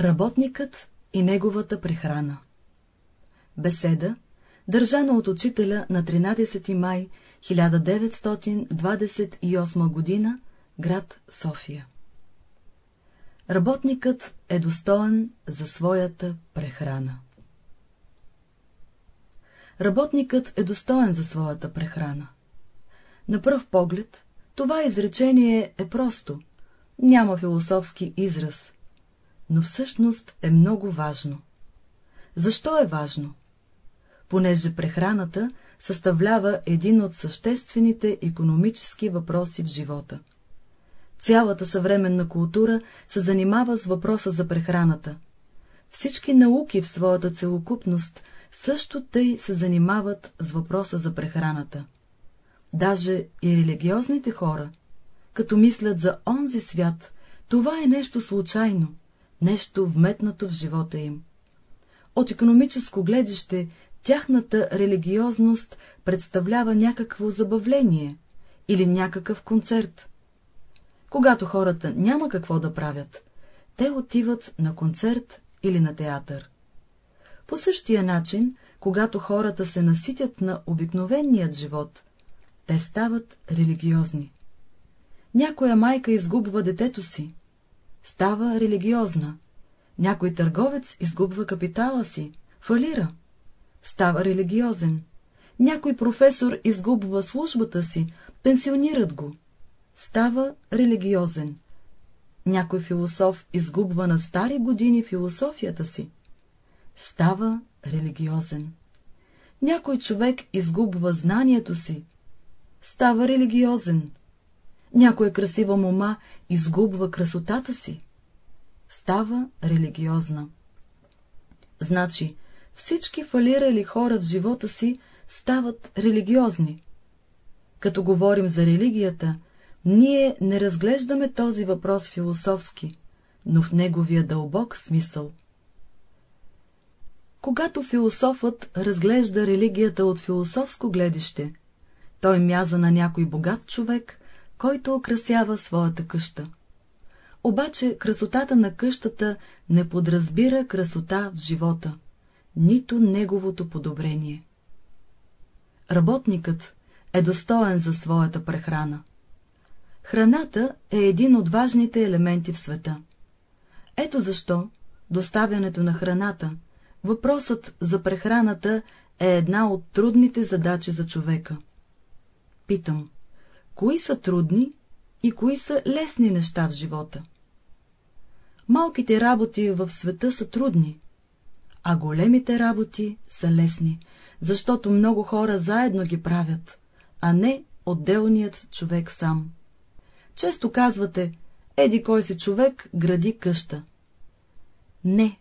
Работникът и неговата прехрана Беседа, държана от учителя на 13 май 1928 г. град София Работникът е достоен за своята прехрана. Работникът е достоен за своята прехрана. На пръв поглед, това изречение е просто, няма философски израз, но всъщност е много важно. Защо е важно? Понеже прехраната съставлява един от съществените економически въпроси в живота. Цялата съвременна култура се занимава с въпроса за прехраната. Всички науки в своята целокупност също тъй се занимават с въпроса за прехраната. Даже и религиозните хора, като мислят за онзи свят, това е нещо случайно, нещо вметнато в живота им. От економическо гледище, тяхната религиозност представлява някакво забавление или някакъв концерт. Когато хората няма какво да правят, те отиват на концерт или на театър. По същия начин, когато хората се наситят на обикновеният живот, те стават религиозни. Някоя майка изгубва детето си, става религиозна. Някой търговец изгубва капитала си, фалира, става религиозен. Някой професор изгубва службата си, пенсионират го, става религиозен. Някой философ изгубва на стари години философията си, става религиозен. Някой човек изгубва знанието си, става религиозен. Някоя красива мома изгубва красотата си, става религиозна. Значи, всички фалирали хора в живота си стават религиозни. Като говорим за религията, ние не разглеждаме този въпрос философски, но в неговия дълбок смисъл. Когато философът разглежда религията от философско гледище, той мяза на някой богат човек, който украсява своята къща. Обаче красотата на къщата не подразбира красота в живота, нито неговото подобрение. Работникът е достоен за своята прехрана. Храната е един от важните елементи в света. Ето защо доставянето на храната, въпросът за прехраната е една от трудните задачи за човека. Питам, кои са трудни и кои са лесни неща в живота? Малките работи в света са трудни, а големите работи са лесни, защото много хора заедно ги правят, а не отделният човек сам. Често казвате, еди кой си човек гради къща. Не,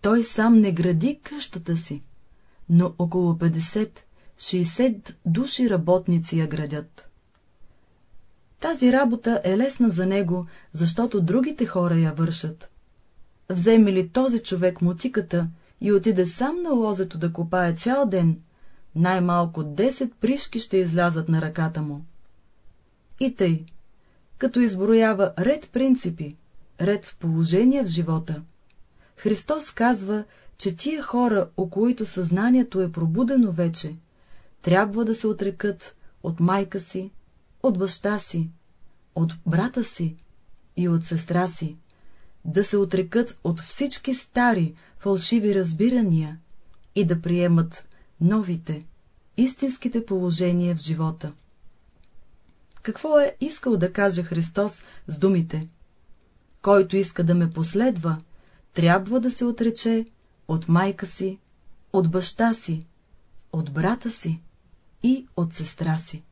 той сам не гради къщата си, но около 50-60 души работници я градят. Тази работа е лесна за него, защото другите хора я вършат. Вземе ли този човек мутиката и отиде сам на лозето да копае цял ден, най-малко 10 пришки ще излязат на ръката му. И тъй, като изброява ред принципи, ред положения в живота, Христос казва, че тия хора, о които съзнанието е пробудено вече, трябва да се отрекат от майка си, от баща си, от брата си и от сестра си, да се отрекат от всички стари, фалшиви разбирания и да приемат новите, истинските положения в живота. Какво е искал да каже Христос с думите? Който иска да ме последва, трябва да се отрече от майка си, от баща си, от брата си и от сестра си.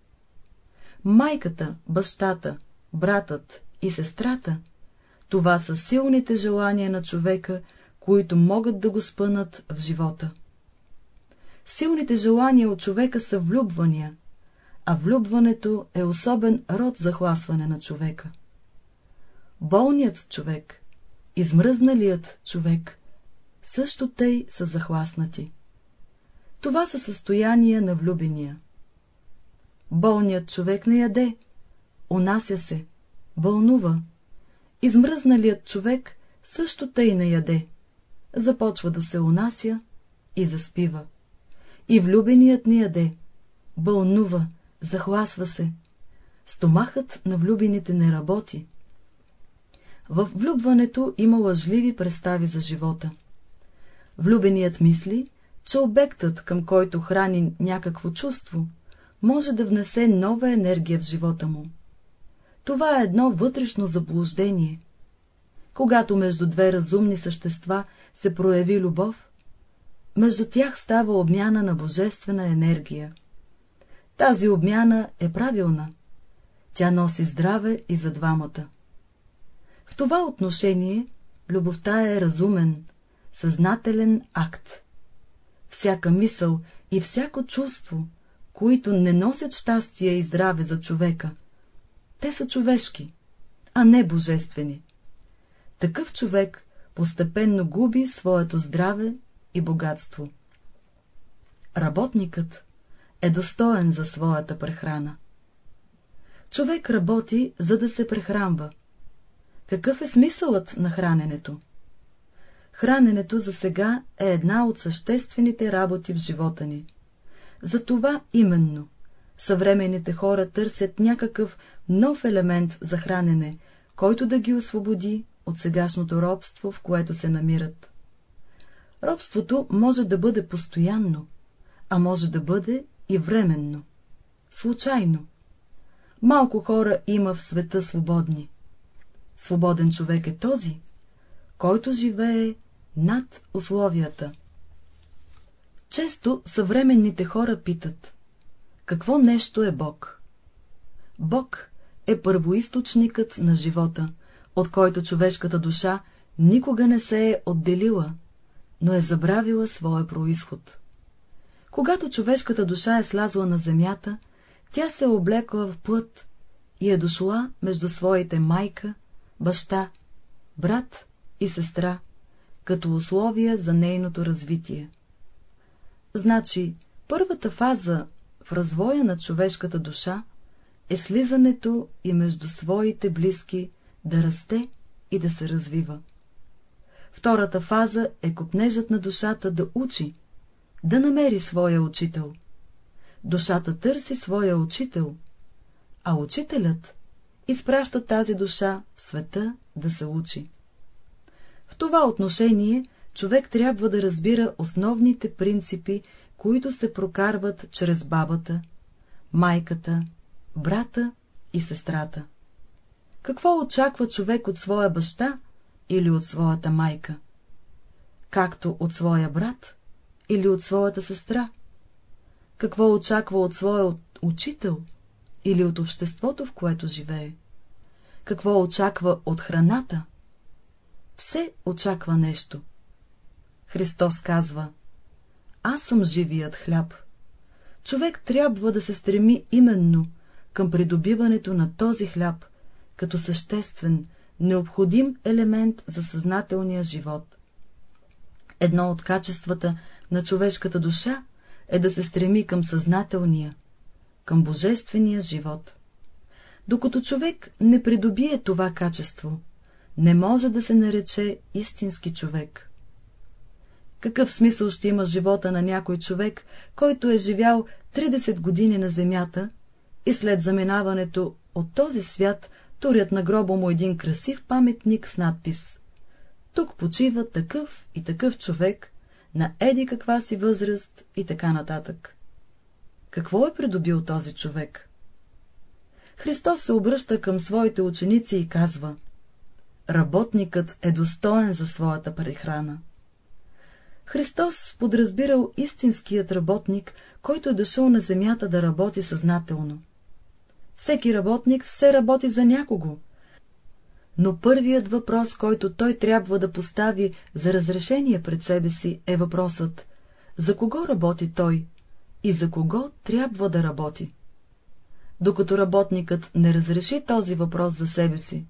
Майката, бащата, братът и сестрата — това са силните желания на човека, които могат да го спънат в живота. Силните желания от човека са влюбвания, а влюбването е особен род захласване на човека. Болният човек, измръзналият човек, също тъй са захласнати. Това са състояния на влюбения. Болният човек не яде, унася се, вълнува. Измръзналият човек също тъй не яде. Започва да се унася и заспива. И влюбеният не яде. Бълнува, захласва се. Стомахът на влюбените не работи. В влюбването има лъжливи представи за живота. Влюбеният мисли, че обектът, към който храни някакво чувство, може да внесе нова енергия в живота му. Това е едно вътрешно заблуждение. Когато между две разумни същества се прояви любов, между тях става обмяна на божествена енергия. Тази обмяна е правилна. Тя носи здраве и за двамата. В това отношение любовта е разумен, съзнателен акт. Всяка мисъл и всяко чувство, които не носят щастие и здраве за човека, те са човешки, а не божествени. Такъв човек постепенно губи своето здраве и богатство. Работникът е достоен за своята прехрана. Човек работи, за да се прехранва. Какъв е смисълът на храненето? Храненето за сега е една от съществените работи в живота ни. Затова именно съвременните хора търсят някакъв нов елемент за хранене, който да ги освободи от сегашното робство, в което се намират. Робството може да бъде постоянно, а може да бъде и временно, случайно. Малко хора има в света свободни. Свободен човек е този, който живее над условията. Често съвременните хора питат, какво нещо е Бог? Бог е първоисточникът на живота, от който човешката душа никога не се е отделила, но е забравила своя происход. Когато човешката душа е слязла на земята, тя се е облекла в плът и е дошла между своите майка, баща, брат и сестра, като условия за нейното развитие. Значи, първата фаза в развоя на човешката душа е слизането и между своите близки да расте и да се развива. Втората фаза е копнежът на душата да учи, да намери своя учител. Душата търси своя учител, а учителят изпраща тази душа в света да се учи. В това отношение човек трябва да разбира основните принципи, които се прокарват чрез бабата, майката, брата и сестрата. Какво очаква човек от своя баща или от своята майка? Както от своя брат или от своята сестра? Какво очаква от своя учител или от обществото, в което живее? Какво очаква от храната? Все очаква нещо. Христос казва, аз съм живият хляб. Човек трябва да се стреми именно към придобиването на този хляб, като съществен, необходим елемент за съзнателния живот. Едно от качествата на човешката душа е да се стреми към съзнателния, към божествения живот. Докато човек не придобие това качество, не може да се нарече истински човек. Какъв смисъл ще има живота на някой човек, който е живял 30 години на земята и след заминаването от този свят турят на гроба му един красив паметник с надпис «Тук почива такъв и такъв човек, на еди каква си възраст и така нататък». Какво е придобил този човек? Христос се обръща към своите ученици и казва Работникът е достоен за своята прехрана. Христос подразбирал истинският работник, който е дошъл на земята да работи съзнателно. Всеки работник все работи за някого. Но първият въпрос, който той трябва да постави за разрешение пред себе си, е въпросът за кого работи той и за кого трябва да работи. Докато работникът не разреши този въпрос за себе си,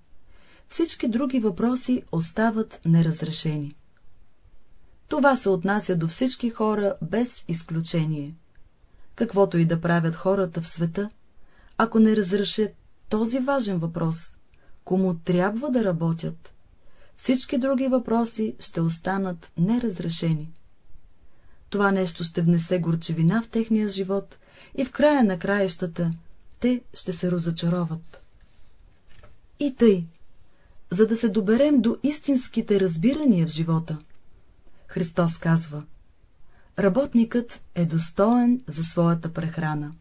всички други въпроси остават неразрешени. Това се отнася до всички хора без изключение. Каквото и да правят хората в света, ако не разрешат този важен въпрос, кому трябва да работят, всички други въпроси ще останат неразрешени. Това нещо ще внесе горчевина в техния живот и в края на краищата те ще се разочароват. И тъй, за да се доберем до истинските разбирания в живота, Христос казва Работникът е достоен за своята прехрана.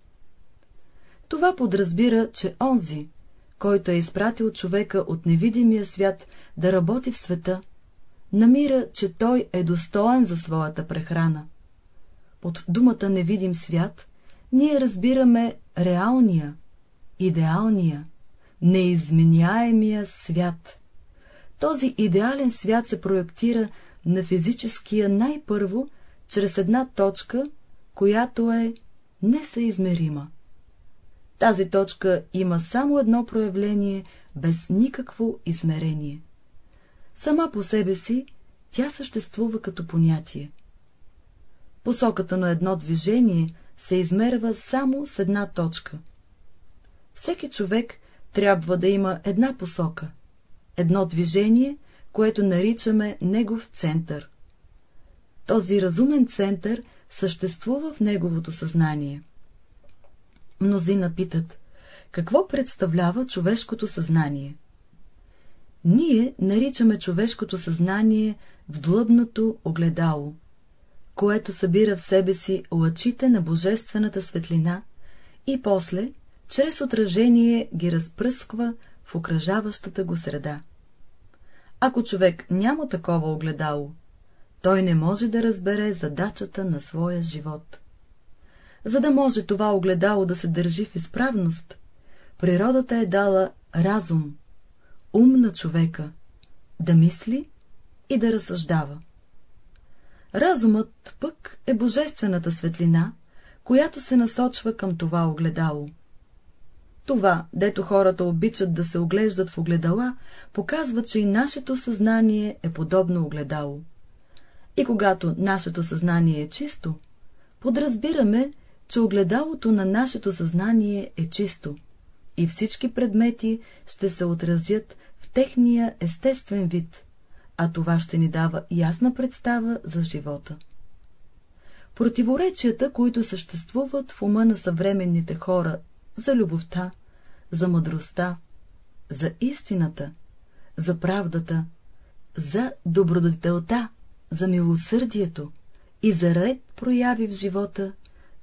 Това подразбира, че онзи, който е изпратил човека от невидимия свят да работи в света, намира, че той е достоен за своята прехрана. Под думата невидим свят ние разбираме реалния, идеалния, неизменяемия свят. Този идеален свят се проектира на физическия най-първо чрез една точка, която е несъизмерима. Тази точка има само едно проявление, без никакво измерение. Сама по себе си тя съществува като понятие. Посоката на едно движение се измерва само с една точка. Всеки човек трябва да има една посока, едно движение, което наричаме негов център. Този разумен център съществува в неговото съзнание. Мнозина питат, какво представлява човешкото съзнание? Ние наричаме човешкото съзнание в длъбното огледало, което събира в себе си лъчите на божествената светлина и после, чрез отражение, ги разпръсква в окръжаващата го среда. Ако човек няма такова огледало, той не може да разбере задачата на своя живот. За да може това огледало да се държи в изправност, природата е дала разум, ум на човека, да мисли и да разсъждава. Разумът пък е божествената светлина, която се насочва към това огледало. Това, дето хората обичат да се оглеждат в огледала, показва, че и нашето съзнание е подобно огледало. И когато нашето съзнание е чисто, подразбираме, че огледалото на нашето съзнание е чисто и всички предмети ще се отразят в техния естествен вид, а това ще ни дава ясна представа за живота. Противоречията, които съществуват в ума на съвременните хора за любовта, за мъдростта, за истината, за правдата, за добродетелта, за милосърдието и за ред прояви в живота,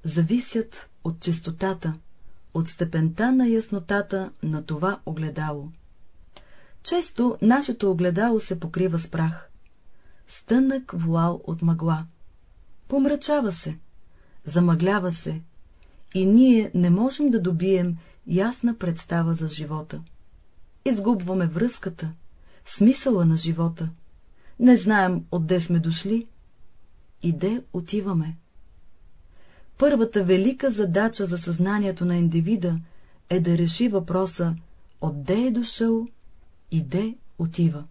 зависят от чистотата, от степента на яснотата на това огледало. Често нашето огледало се покрива с прах. Стънък вуал от мъгла. Помрачава се, замъглява се, и ние не можем да добием ясна представа за живота. Изгубваме връзката, смисъла на живота. Не знаем отде сме дошли и де отиваме. Първата велика задача за съзнанието на индивида е да реши въпроса отде е дошъл и де отива.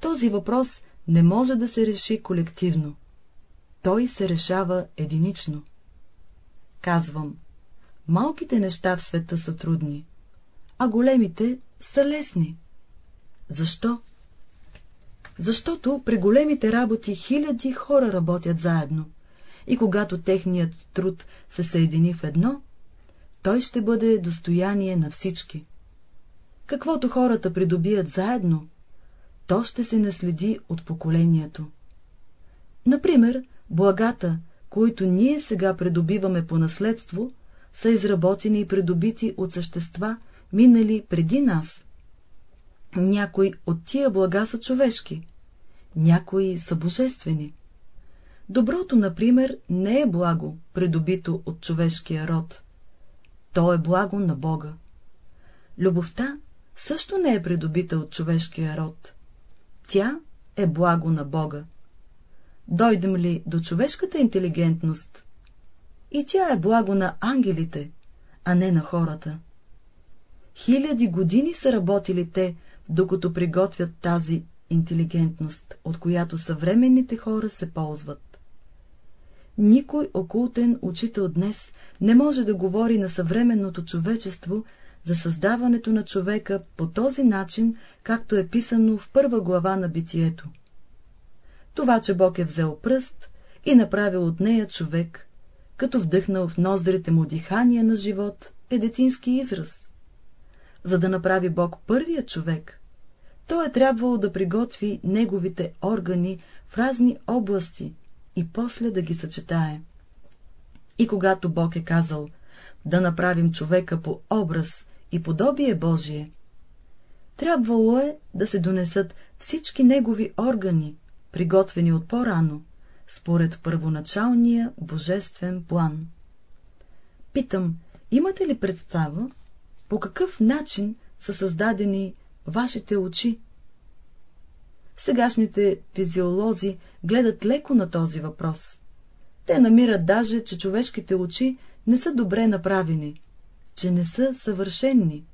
Този въпрос не може да се реши колективно. Той се решава единично. Казвам, малките неща в света са трудни, а големите са лесни. Защо? Защото при големите работи хиляди хора работят заедно и когато техният труд се съедини в едно, той ще бъде достояние на всички. Каквото хората придобият заедно, то ще се наследи от поколението. Например, благата, които ние сега придобиваме по наследство, са изработени и придобити от същества, минали преди нас. Някои от тия блага са човешки, някои са божествени. Доброто, например, не е благо, придобито от човешкия род. То е благо на Бога. Любовта също не е придобита от човешкия род. Тя е благо на Бога. Дойдем ли до човешката интелигентност, и тя е благо на ангелите, а не на хората. Хиляди години са работили те, докато приготвят тази интелигентност, от която съвременните хора се ползват. Никой окултен учител днес не може да говори на съвременното човечество за създаването на човека по този начин, както е писано в първа глава на битието. Това, че Бог е взел пръст и направил от нея човек, като вдъхнал в ноздрите му дихание на живот, е детински израз. За да направи Бог първия човек, той е трябвало да приготви неговите органи в разни области и после да ги съчетае. И когато Бог е казал да направим човека по образ и подобие Божие, трябвало е да се донесат всички негови органи, приготвени от по-рано, според първоначалния божествен план. Питам, имате ли представа, по какъв начин са създадени вашите очи? Сегашните физиолози гледат леко на този въпрос. Те намират даже, че човешките очи не са добре направени, че не са съвършенни.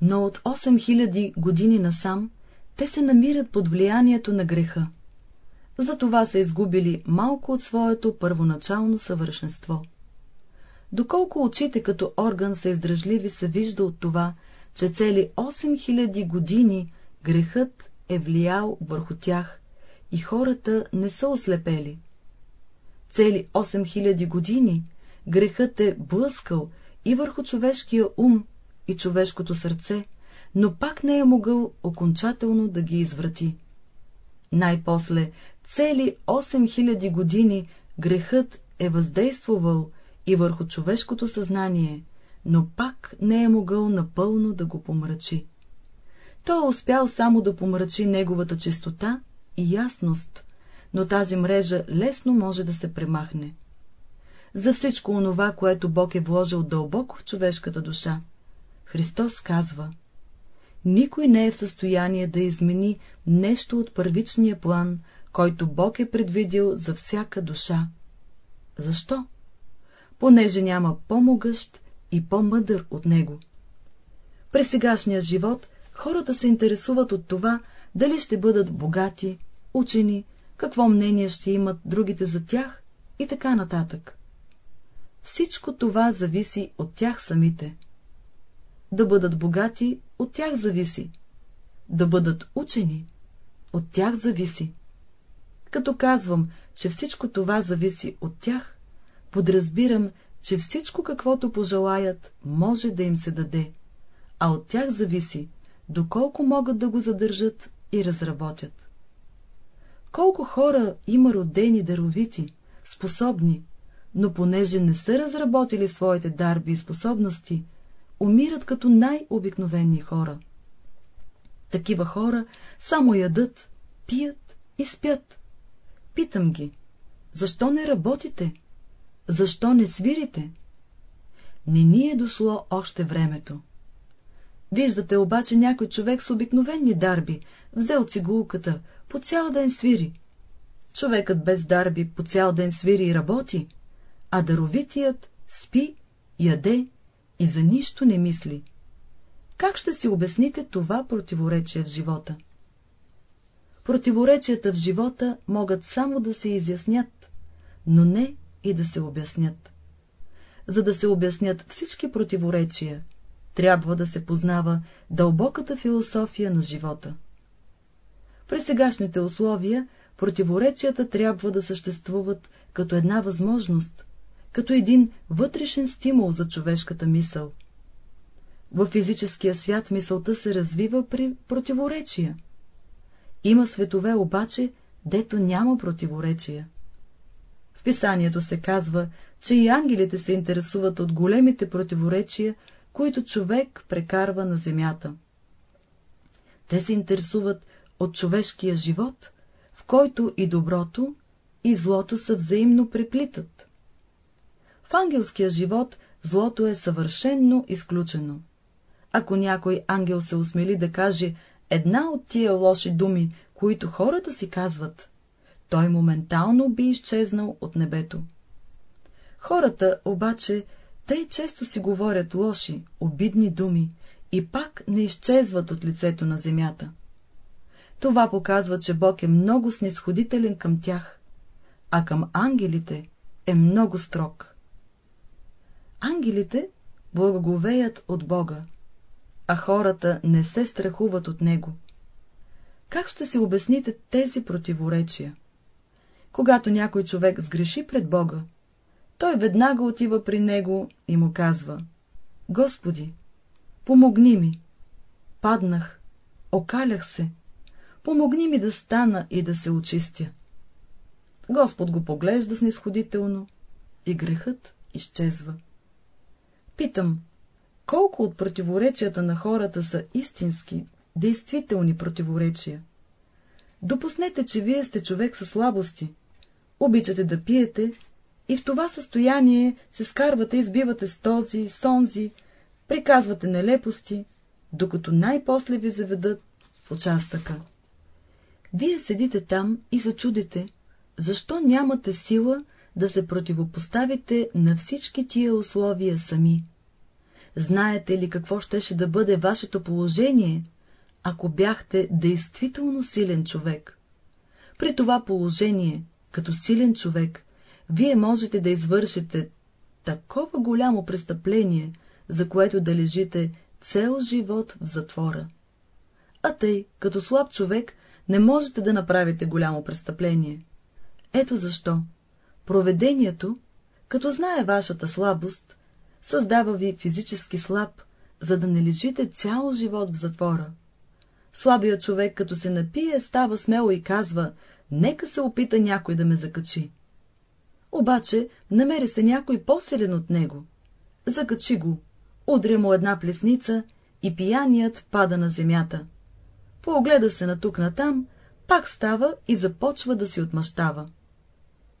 Но от 8000 години насам те се намират под влиянието на греха. Затова са изгубили малко от своето първоначално съвършенство. Доколко очите като орган са издръжливи, се вижда от това, че цели 8000 години грехът е влиял върху тях и хората не са ослепели. Цели 8000 години грехът е блъскал и върху човешкия ум и човешкото сърце, но пак не е могъл окончателно да ги изврати. Най-после, цели 8000 години грехът е въздействувал и върху човешкото съзнание, но пак не е могъл напълно да го помрачи. Той е успял само да помрачи неговата чистота и ясност, но тази мрежа лесно може да се премахне. За всичко онова, което Бог е вложил дълбоко в човешката душа, Христос казва Никой не е в състояние да измени нещо от първичния план, който Бог е предвидил за всяка душа. Защо? Понеже няма по-могъщ и по-мъдър от него. През сегашния живот хората се интересуват от това, дали ще бъдат богати, учени, какво мнение ще имат другите за тях и така нататък. Всичко това зависи от тях самите. Да бъдат богати, от тях зависи. Да бъдат учени, от тях зависи. Като казвам, че всичко това зависи от тях, подразбирам, че всичко, каквото пожелаят, може да им се даде, а от тях зависи, доколко могат да го задържат и разработят. Колко хора има родени даровити, способни, но понеже не са разработили своите дарби и способности, умират като най-обикновени хора. Такива хора само ядат, пият и спят. Питам ги, защо не работите? Защо не свирите? Не ни е дошло още времето. Виждате обаче някой човек с обикновени дарби, взел цигулката, по цял ден свири. Човекът без дарби по цял ден свири и работи, а даровитият спи, яде и за нищо не мисли. Как ще си обясните това противоречие в живота? Противоречията в живота могат само да се изяснят, но не и да се обяснят. За да се обяснят всички противоречия, трябва да се познава дълбоката философия на живота. При сегашните условия противоречията трябва да съществуват като една възможност, като един вътрешен стимул за човешката мисъл. В физическия свят мисълта се развива при противоречия. Има светове обаче, дето няма противоречия. В писанието се казва, че и ангелите се интересуват от големите противоречия, които човек прекарва на земята. Те се интересуват от човешкия живот, в който и доброто, и злото са взаимно преплитат. В ангелския живот злото е съвършенно изключено. Ако някой ангел се осмели да каже една от тия лоши думи, които хората си казват, той моментално би изчезнал от небето. Хората обаче тъй често си говорят лоши, обидни думи и пак не изчезват от лицето на земята. Това показва, че Бог е много снисходителен към тях, а към ангелите е много строг. Ангелите благоговеят от Бога, а хората не се страхуват от Него. Как ще си обясните тези противоречия? Когато някой човек сгреши пред Бога, той веднага отива при Него и му казва — Господи, помогни ми! Паднах, окалях се, помогни ми да стана и да се очистя. Господ го поглежда снисходително и грехът изчезва. Питам, колко от противоречията на хората са истински, действителни противоречия? Допуснете, че вие сте човек със слабости, обичате да пиете и в това състояние се скарвате и сбивате с този, с онзи, приказвате нелепости, докато най-после ви заведат в участъка. Вие седите там и зачудите, защо нямате сила да се противопоставите на всички тия условия сами. Знаете ли какво щеше да бъде вашето положение, ако бяхте действително силен човек? При това положение, като силен човек, вие можете да извършите такова голямо престъпление, за което да лежите цел живот в затвора. А тъй, като слаб човек, не можете да направите голямо престъпление. Ето защо. Проведението, като знае вашата слабост, създава ви физически слаб, за да не лежите цял живот в затвора. Слабият човек, като се напие, става смело и казва, нека се опита някой да ме закачи. Обаче намери се някой по-силен от него. Закачи го, удря му една плесница и пияният пада на земята. Поогледа се на тук натам, пак става и започва да си отмъщава.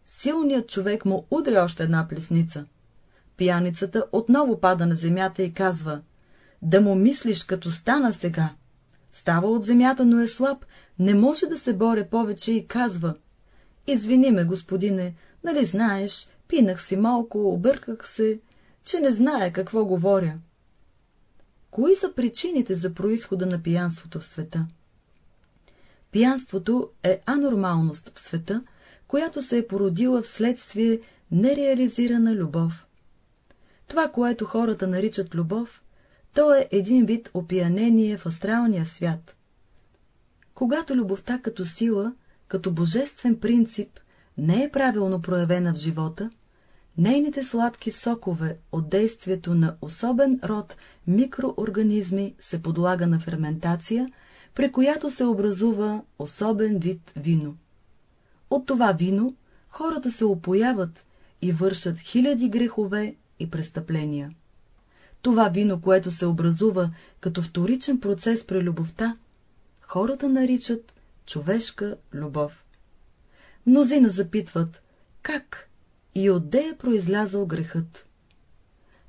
Силният човек му удря още една плесница. Пияницата отново пада на земята и казва — да му мислиш, като стана сега. Става от земята, но е слаб, не може да се боре повече и казва — извини ме, господине, нали знаеш, пинах си малко, обърках се, че не знае какво говоря. Кои са причините за происхода на пиянството в света? Пиянството е анормалност в света, която се е породила вследствие нереализирана любов. Това, което хората наричат любов, то е един вид опиянение в астралния свят. Когато любовта като сила, като божествен принцип, не е правилно проявена в живота, нейните сладки сокове от действието на особен род микроорганизми се подлага на ферментация, при която се образува особен вид вино. От това вино хората се опояват и вършат хиляди грехове и престъпления. Това вино, което се образува като вторичен процес при любовта, хората наричат човешка любов. Мнозина запитват, как и отде е произлязал грехът.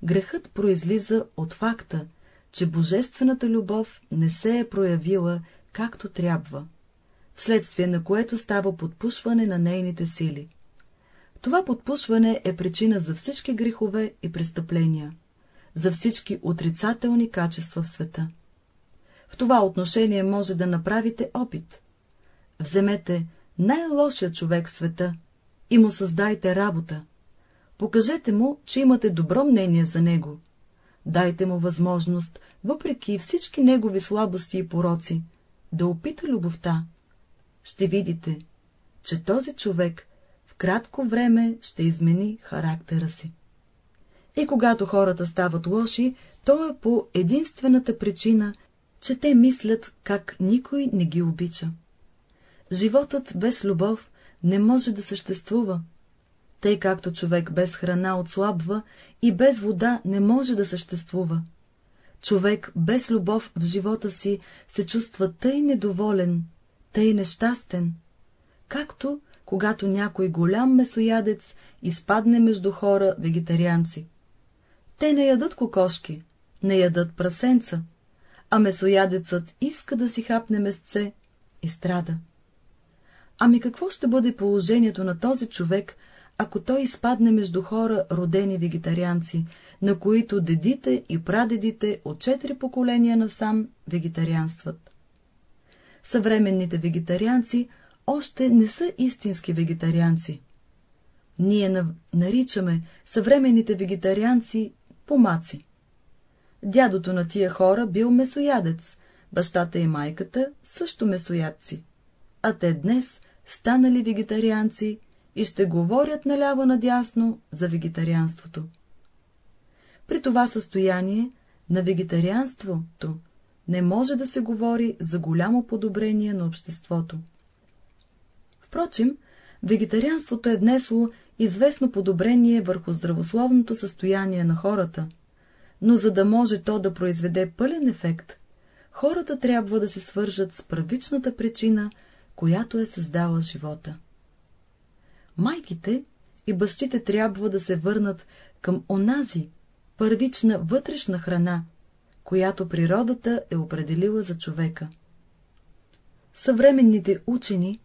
Грехът произлиза от факта, че божествената любов не се е проявила както трябва вследствие на което става подпушване на нейните сили. Това подпушване е причина за всички грехове и престъпления, за всички отрицателни качества в света. В това отношение може да направите опит. Вземете най-лошия човек в света и му създайте работа. Покажете му, че имате добро мнение за него. Дайте му възможност, въпреки всички негови слабости и пороци, да опита любовта, ще видите, че този човек кратко време ще измени характера си. И когато хората стават лоши, то е по единствената причина, че те мислят, как никой не ги обича. Животът без любов не може да съществува, тъй както човек без храна отслабва и без вода не може да съществува. Човек без любов в живота си се чувства тъй недоволен, тъй нещастен, както когато някой голям месоядец изпадне между хора вегетарианци. Те не ядат кокошки, не ядат прасенца, а месоядецът иска да си хапне месце и страда. Ами какво ще бъде положението на този човек, ако той изпадне между хора, родени вегетарианци, на които дедите и прадедите от четири поколения насам вегетарианстват? съвременните вегетарианци още не са истински вегетарианци. Ние наричаме съвременните вегетарианци помаци. Дядото на тия хора бил месоядец, бащата и майката също месоядци, а те днес станали вегетарианци и ще говорят наляво-надясно за вегетарианството. При това състояние на вегетарианството не може да се говори за голямо подобрение на обществото. Впрочем, вегетарианството е внесло известно подобрение върху здравословното състояние на хората, но за да може то да произведе пълен ефект, хората трябва да се свържат с първичната причина, която е създала живота. Майките и бащите трябва да се върнат към онази първична вътрешна храна, която природата е определила за човека. Съвременните учени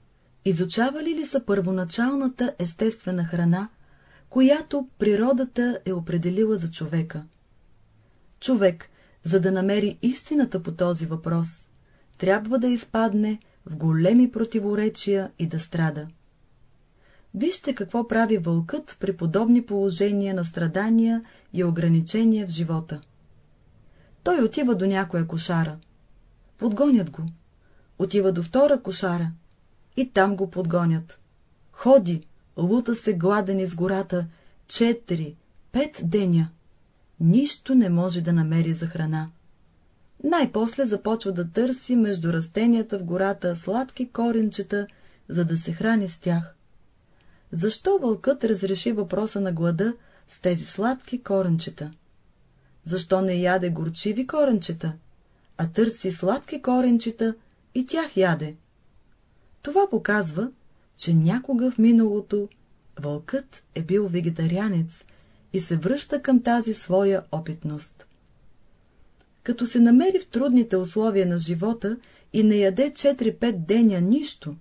изучавали ли са първоначалната естествена храна, която природата е определила за човека? Човек, за да намери истината по този въпрос, трябва да изпадне в големи противоречия и да страда. Вижте какво прави вълкът при подобни положения на страдания и ограничения в живота. Той отива до някоя кошара. Подгонят го. Отива до втора кошара. И там го подгонят. Ходи, лута се гладен из гората, четири, пет деня. Нищо не може да намери за храна. Най-после започва да търси между растенията в гората сладки коренчета, за да се храни с тях. Защо вълкът разреши въпроса на глада с тези сладки коренчета? Защо не яде горчиви коренчета, а търси сладки коренчета и тях яде? Това показва, че някога в миналото вълкът е бил вегетарианец и се връща към тази своя опитност. Като се намери в трудните условия на живота и не яде 4-5 деня нищо,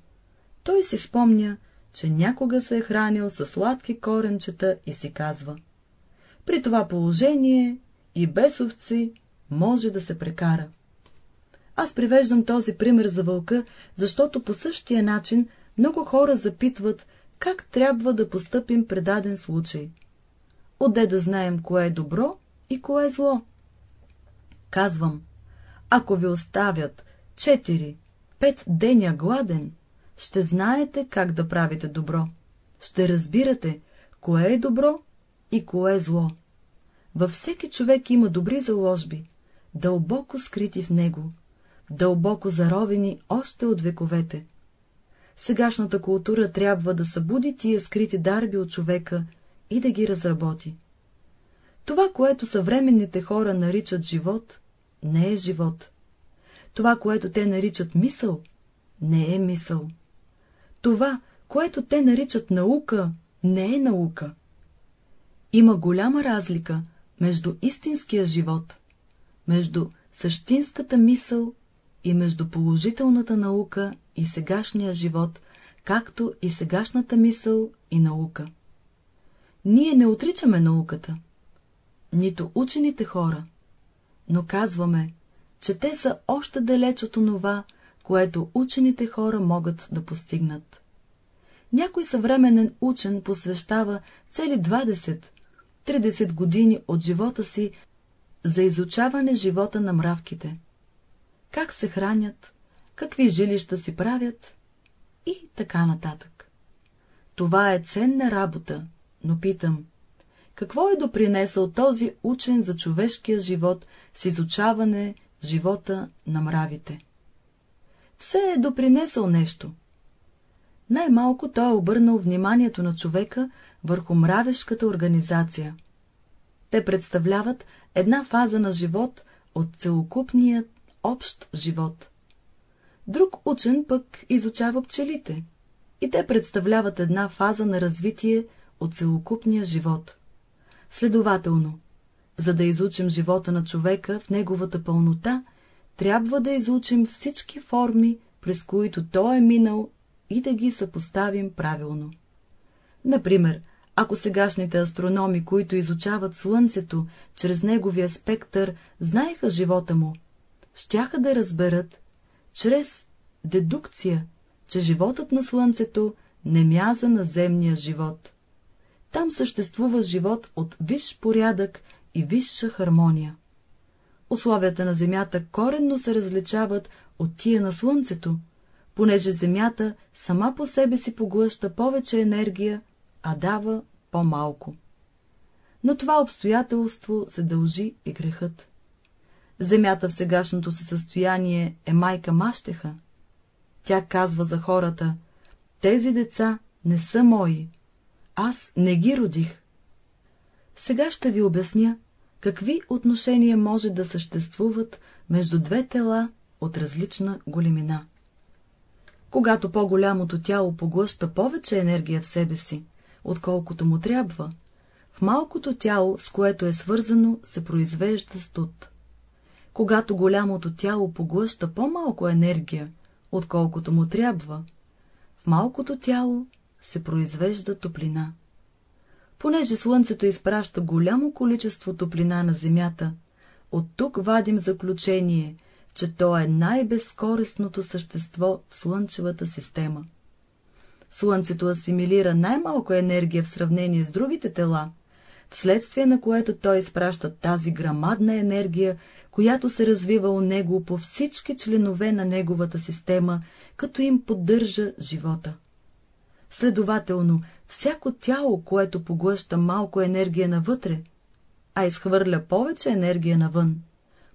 той си спомня, че някога се е хранил със сладки коренчета и си казва. При това положение и без овци може да се прекара. Аз привеждам този пример за вълка, защото по същия начин много хора запитват, как трябва да постъпим при даден случай. Отде да знаем, кое е добро и кое е зло. Казвам, ако ви оставят 4-5 деня гладен, ще знаете как да правите добро. Ще разбирате, кое е добро и кое е зло. Във всеки човек има добри заложби, дълбоко скрити в него, дълбоко заровени още от вековете. Сегашната култура трябва да събуди тия скрити дарби от човека и да ги разработи. Това, което съвременните хора наричат живот, не е живот. Това, което те наричат мисъл, не е мисъл. Това, което те наричат наука, не е наука. Има голяма разлика между истинския живот, между същинската мисъл и между положителната наука и сегашния живот, както и сегашната мисъл и наука. Ние не отричаме науката, нито учените хора, но казваме, че те са още далеч от онова, което учените хора могат да постигнат. Някой съвременен учен посвещава цели 20-30 години от живота си за изучаване живота на мравките. Как се хранят, какви жилища си правят и така нататък. Това е ценна работа, но питам, какво е допринесъл този учен за човешкия живот с изучаване живота на мравите? Все е допринесъл нещо. Най-малко той е обърнал вниманието на човека върху мравешката организация. Те представляват една фаза на живот от целокупния общ живот. Друг учен пък изучава пчелите, и те представляват една фаза на развитие от целокупния живот. Следователно, за да изучим живота на човека в неговата пълнота, трябва да изучим всички форми, през които той е минал и да ги съпоставим правилно. Например, ако сегашните астрономи, които изучават Слънцето чрез неговия спектър, знаеха живота му, щяха да разберат, чрез дедукция, че животът на Слънцето не мяза на земния живот. Там съществува живот от висш порядък и висша хармония. Условията на Земята коренно се различават от тия на Слънцето, понеже Земята сама по себе си поглъща повече енергия, а дава по-малко. На това обстоятелство се дължи и грехът. Земята в сегашното си състояние е майка мащеха. Тя казва за хората, тези деца не са мои, аз не ги родих. Сега ще ви обясня, какви отношения може да съществуват между две тела от различна големина. Когато по-голямото тяло поглъща повече енергия в себе си, отколкото му трябва, в малкото тяло, с което е свързано, се произвежда студ. Когато голямото тяло поглъща по-малко енергия, отколкото му трябва, в малкото тяло се произвежда топлина. Понеже Слънцето изпраща голямо количество топлина на Земята, от тук вадим заключение, че то е най-безкорисното същество в Слънчевата система. Слънцето асимилира най-малко енергия в сравнение с другите тела, вследствие на което той изпраща тази грамадна енергия, която се развива у него по всички членове на неговата система, като им поддържа живота. Следователно, всяко тяло, което поглъща малко енергия навътре, а изхвърля повече енергия навън,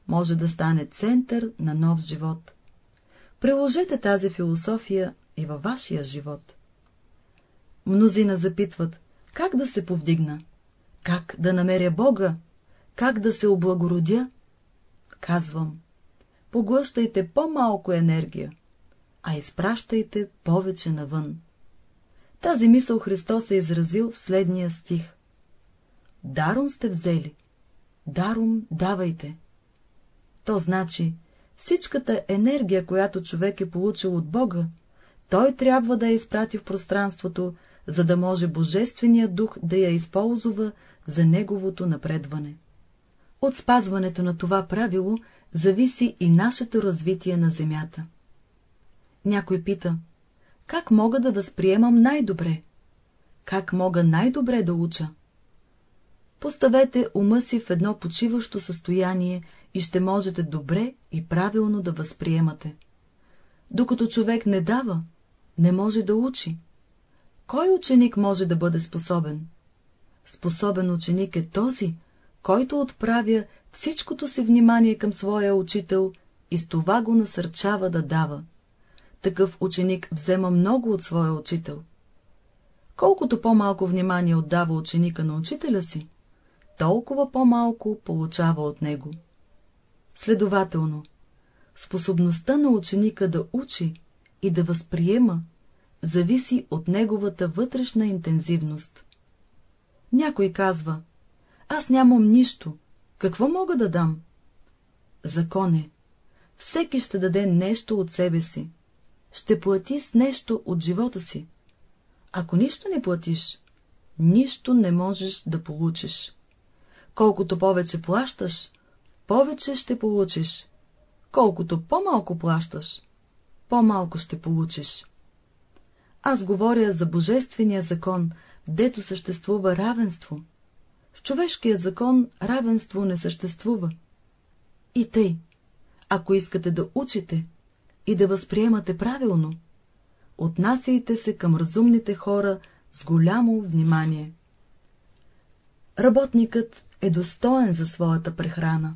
може да стане център на нов живот. Приложете тази философия и във вашия живот. Мнозина запитват, как да се повдигна, как да намеря Бога, как да се облагородя. Казвам, поглъщайте по-малко енергия, а изпращайте повече навън. Тази мисъл Христос е изразил в следния стих. Даром сте взели, даром давайте. То значи, всичката енергия, която човек е получил от Бога, той трябва да я изпрати в пространството, за да може Божественият дух да я използва за неговото напредване. От спазването на това правило зависи и нашето развитие на Земята. Някой пита, как мога да възприемам най-добре? Как мога най-добре да уча? Поставете ума си в едно почиващо състояние и ще можете добре и правилно да възприемате. Докато човек не дава, не може да учи. Кой ученик може да бъде способен? Способен ученик е този, който отправя всичкото си внимание към своя учител и с това го насърчава да дава. Такъв ученик взема много от своя учител. Колкото по-малко внимание отдава ученика на учителя си, толкова по-малко получава от него. Следователно, способността на ученика да учи и да възприема зависи от неговата вътрешна интензивност. Някой казва, аз нямам нищо, какво мога да дам? Закон е, всеки ще даде нещо от себе си, ще плати с нещо от живота си. Ако нищо не платиш, нищо не можеш да получиш. Колкото повече плащаш, повече ще получиш. Колкото по-малко плащаш, по-малко ще получиш. Аз говоря за божествения закон, дето съществува равенство. В човешкия закон равенство не съществува. И тъй, ако искате да учите и да възприемате правилно, отнасяйте се към разумните хора с голямо внимание. Работникът е достоен за своята прехрана.